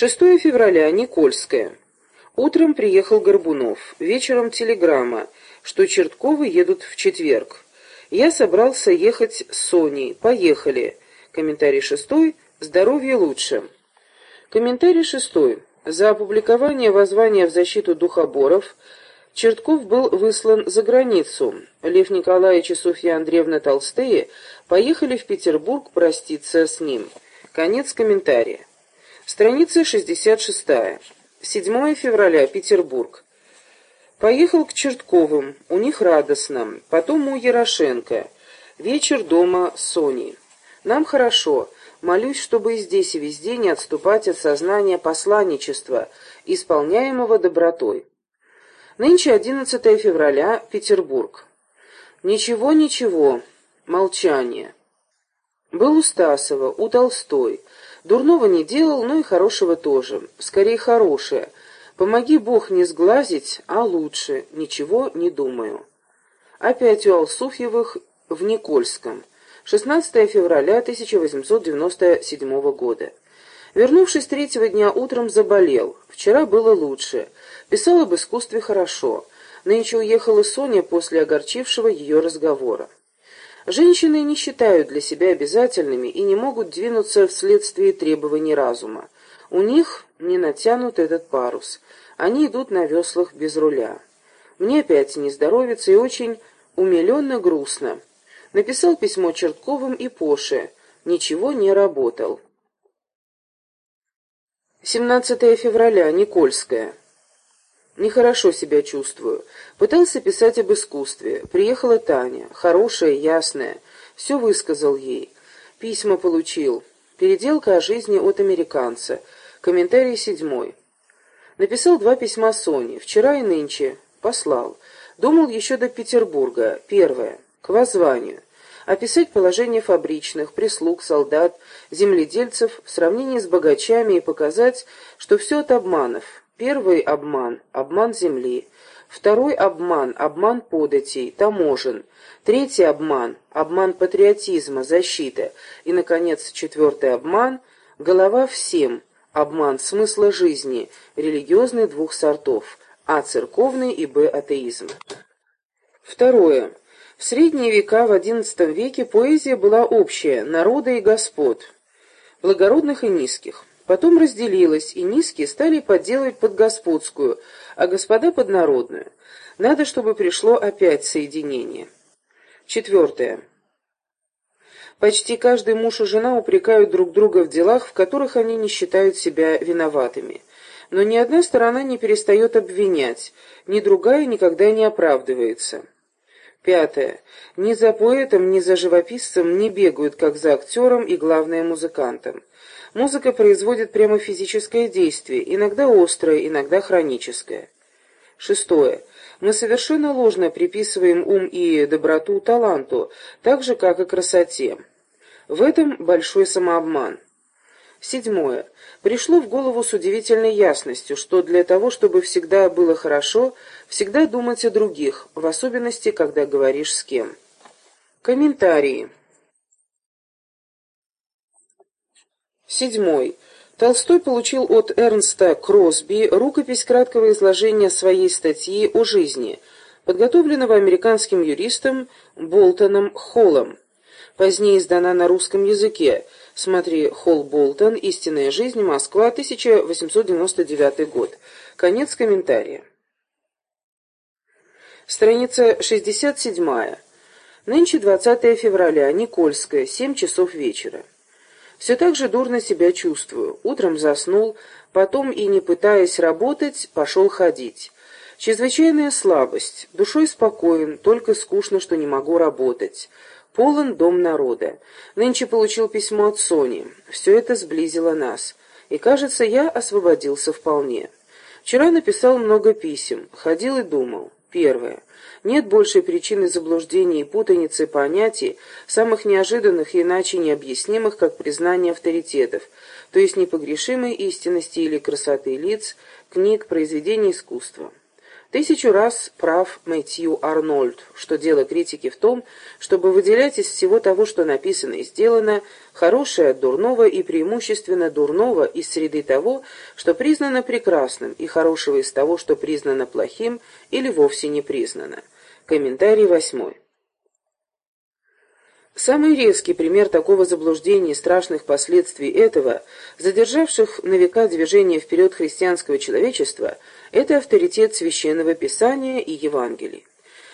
6 февраля. Никольская. Утром приехал Горбунов, вечером телеграмма, что Чертковы едут в четверг. Я собрался ехать с Соней. Поехали. Комментарий шестой. Здоровье лучше. Комментарий шестой. За опубликование воззвания в защиту духоборов Чертков был выслан за границу. Лев Николаевич и Софья Андреевна Толстые поехали в Петербург проститься с ним. Конец комментария. Страница 66. 7 февраля. Петербург. Поехал к Чертковым. У них радостно. Потом у Ярошенко. Вечер дома с Соней. Нам хорошо. Молюсь, чтобы и здесь, и везде не отступать от сознания посланничества, исполняемого добротой. Нынче 11 февраля, Петербург. Ничего, ничего. Молчание. Был у Стасова, у Толстой. Дурного не делал, но и хорошего тоже. Скорее, хорошее. Помоги Бог не сглазить, а лучше. Ничего не думаю. Опять у Алсуфьевых в Никольском. 16 февраля 1897 года. Вернувшись третьего дня утром, заболел. Вчера было лучше. Писал об искусстве хорошо. Нынче уехала Соня после огорчившего ее разговора. Женщины не считают для себя обязательными и не могут двинуться вследствие требований разума. У них не натянут этот парус. Они идут на веслах без руля. Мне опять не здоровится и очень умиленно грустно. Написал письмо Чертковым и Поше. Ничего не работал. 17 февраля. Никольская. Нехорошо себя чувствую. Пытался писать об искусстве. Приехала Таня. Хорошая, ясная. Все высказал ей. Письма получил. Переделка о жизни от американца. Комментарий седьмой. Написал два письма Соне. Вчера и нынче. Послал. Думал еще до Петербурга. Первое. К воззванию. Описать положение фабричных, прислуг, солдат, земледельцев в сравнении с богачами и показать, что все от обманов. Первый обман – обман земли. Второй обман – обман податей, таможен. Третий обман – обман патриотизма, защиты. И, наконец, четвертый обман – голова всем, обман смысла жизни, религиозный двух сортов – А – церковный и Б – атеизм. Второе. В средние века, в XI веке, поэзия была общая, народа и господ, благородных и низких. Потом разделилась, и низкие стали подделывать под господскую, а господа под народную. Надо, чтобы пришло опять соединение. Четвертое. Почти каждый муж и жена упрекают друг друга в делах, в которых они не считают себя виноватыми. Но ни одна сторона не перестает обвинять, ни другая никогда не оправдывается. Пятое. Ни за поэтом, ни за живописцем не бегают, как за актером и, главное, музыкантом. Музыка производит прямо физическое действие, иногда острое, иногда хроническое. Шестое. Мы совершенно ложно приписываем ум и доброту таланту, так же, как и красоте. В этом большой самообман. Седьмое. Пришло в голову с удивительной ясностью, что для того, чтобы всегда было хорошо, всегда думать о других, в особенности, когда говоришь с кем. Комментарии. Седьмой. Толстой получил от Эрнста Кросби рукопись краткого изложения своей статьи о жизни, подготовленного американским юристом Болтоном Холлом. Позднее издана на русском языке – Смотри, Холл Болтон, «Истинная жизнь. Москва. 1899 год». Конец комментария. Страница 67. Нынче 20 февраля. Никольская. 7 часов вечера. Все так же дурно себя чувствую. Утром заснул, потом и не пытаясь работать, пошел ходить. Чрезвычайная слабость. Душой спокоен, только скучно, что не могу работать. Полон дом народа. Нынче получил письмо от Сони. Все это сблизило нас. И, кажется, я освободился вполне. Вчера написал много писем. Ходил и думал. Первое. Нет большей причины заблуждений и путаницы понятий, самых неожиданных и иначе необъяснимых, как признание авторитетов, то есть непогрешимой истинности или красоты лиц, книг, произведений искусства. Тысячу раз прав Мэтью Арнольд, что дело критики в том, чтобы выделять из всего того, что написано и сделано, хорошее от дурного и преимущественно дурного из среды того, что признано прекрасным, и хорошего из того, что признано плохим или вовсе не признано. Комментарий восьмой. Самый резкий пример такого заблуждения и страшных последствий этого, задержавших на века движение вперед христианского человечества, это авторитет Священного Писания и Евангелий.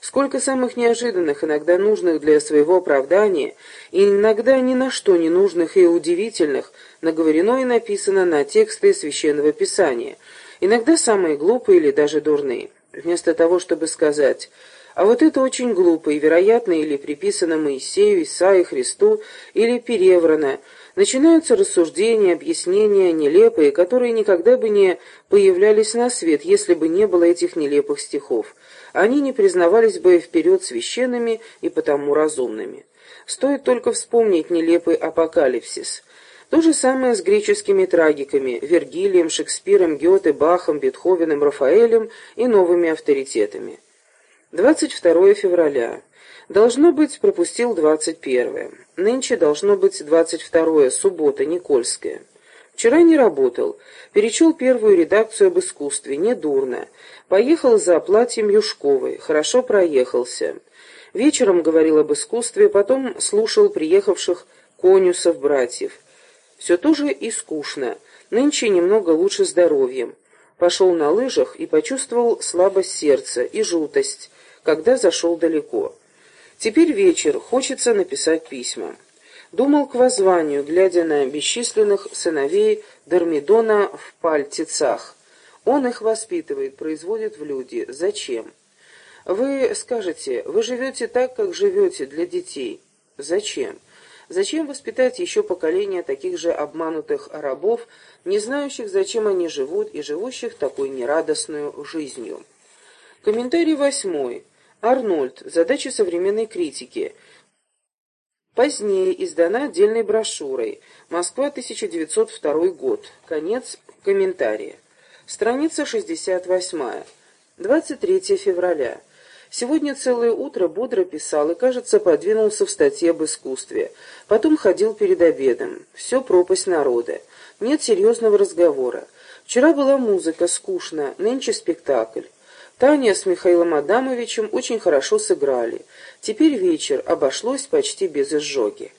Сколько самых неожиданных, иногда нужных для своего оправдания, и иногда ни на что не нужных и удивительных, наговорено и написано на тексты Священного Писания, иногда самые глупые или даже дурные. Вместо того, чтобы сказать а вот это очень глупо и, вероятно, или приписано Моисею, Исаии, Христу, или переврано. Начинаются рассуждения, объяснения, нелепые, которые никогда бы не появлялись на свет, если бы не было этих нелепых стихов. Они не признавались бы вперед священными и потому разумными. Стоит только вспомнить нелепый апокалипсис. То же самое с греческими трагиками, Вергилием, Шекспиром, Гёте, Бахом, Бетховеном, Рафаэлем и новыми авторитетами. 22 февраля. Должно быть, пропустил 21. Нынче должно быть 22 суббота, Никольская. Вчера не работал. Перечел первую редакцию об искусстве. Недурно. Поехал за платьем Юшковой. Хорошо проехался. Вечером говорил об искусстве, потом слушал приехавших конюсов братьев. Все тоже и скучно. Нынче немного лучше здоровьем. Пошел на лыжах и почувствовал слабость сердца и жутость когда зашел далеко. Теперь вечер, хочется написать письма. Думал к воззванию, глядя на бесчисленных сыновей Дормидона в пальтицах. Он их воспитывает, производит в люди. Зачем? Вы скажете, вы живете так, как живете для детей. Зачем? Зачем воспитать еще поколение таких же обманутых рабов, не знающих, зачем они живут, и живущих такой нерадостную жизнью? Комментарий восьмой. Арнольд. Задачи современной критики. Позднее издана отдельной брошюрой. Москва, 1902 год. Конец комментария. Страница 68. 23 февраля. Сегодня целое утро бодро писал и, кажется, подвинулся в статье об искусстве. Потом ходил перед обедом. Все пропасть народа. Нет серьезного разговора. Вчера была музыка, скучно, нынче спектакль. Таня с Михаилом Адамовичем очень хорошо сыграли. Теперь вечер, обошлось почти без изжоги.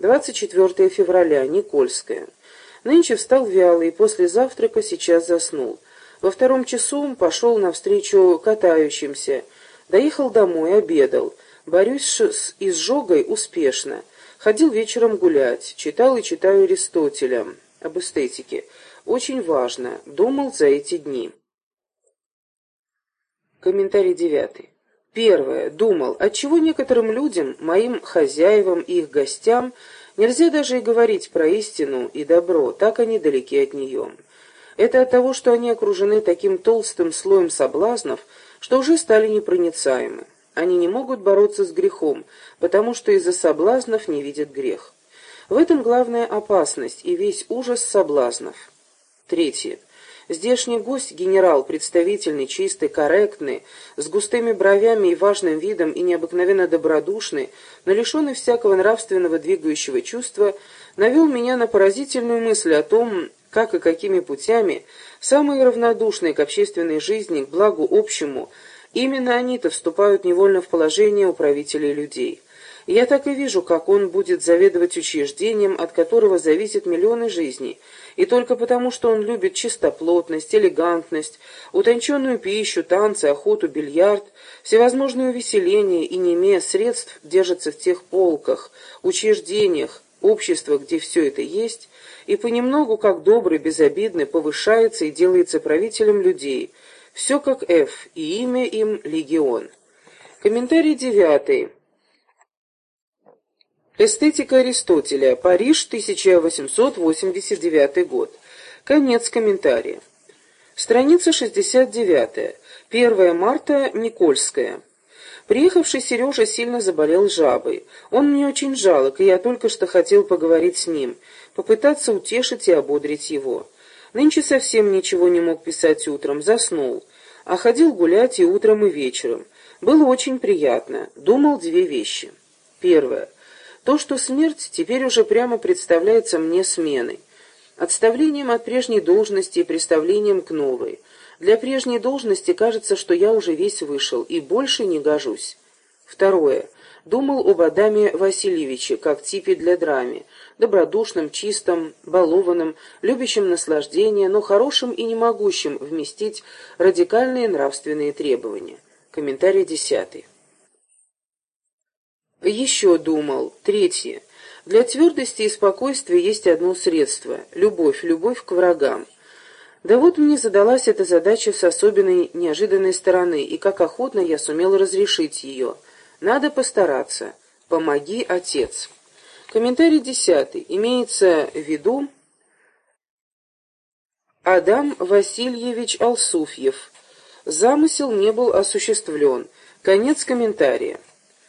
24 февраля, Никольская. Нынче встал вялый, после завтрака сейчас заснул. Во втором часу пошел навстречу катающимся. Доехал домой, обедал. Борюсь с изжогой успешно. Ходил вечером гулять, читал и читаю Аристотеля об эстетике. Очень важно, думал за эти дни. Комментарий девятый. Первое. Думал, отчего некоторым людям, моим хозяевам и их гостям, нельзя даже и говорить про истину и добро, так они далеки от нее. Это от того, что они окружены таким толстым слоем соблазнов, что уже стали непроницаемы. Они не могут бороться с грехом, потому что из-за соблазнов не видят грех. В этом главная опасность и весь ужас соблазнов. Третье. Здешний гость, генерал, представительный, чистый, корректный, с густыми бровями и важным видом и необыкновенно добродушный, но лишенный всякого нравственного двигающего чувства, навел меня на поразительную мысль о том, как и какими путями самые равнодушные к общественной жизни, к благу общему, именно они-то вступают невольно в положение управителей людей. Я так и вижу, как он будет заведовать учреждением, от которого зависят миллионы жизней, и только потому, что он любит чистоплотность, элегантность, утонченную пищу, танцы, охоту, бильярд, всевозможные увеселения и, не имея средств, держится в тех полках, учреждениях, обществах, где все это есть, и понемногу, как добрый, безобидный, повышается и делается правителем людей. Все как Ф, и имя им Легион. Комментарий девятый. Эстетика Аристотеля. Париж, 1889 год. Конец комментария. Страница 69. 1 марта. Никольская. Приехавший Сережа сильно заболел жабой. Он мне очень жалок, и я только что хотел поговорить с ним, попытаться утешить и ободрить его. Нынче совсем ничего не мог писать утром, заснул. а ходил гулять и утром, и вечером. Было очень приятно. Думал две вещи. Первое. То, что смерть теперь уже прямо представляется мне сменой. Отставлением от прежней должности и представлением к новой. Для прежней должности кажется, что я уже весь вышел и больше не гожусь. Второе. Думал об Адаме Васильевиче, как типе для драме, добродушным, чистым, балованным, любящим наслаждение, но хорошим и не могущим вместить радикальные нравственные требования. Комментарий десятый. Еще думал. Третье. Для твердости и спокойствия есть одно средство – любовь, любовь к врагам. Да вот мне задалась эта задача с особенной неожиданной стороны, и как охотно я сумел разрешить ее. Надо постараться. Помоги, отец. Комментарий десятый. Имеется в виду Адам Васильевич Алсуфьев. Замысел не был осуществлен. Конец комментария.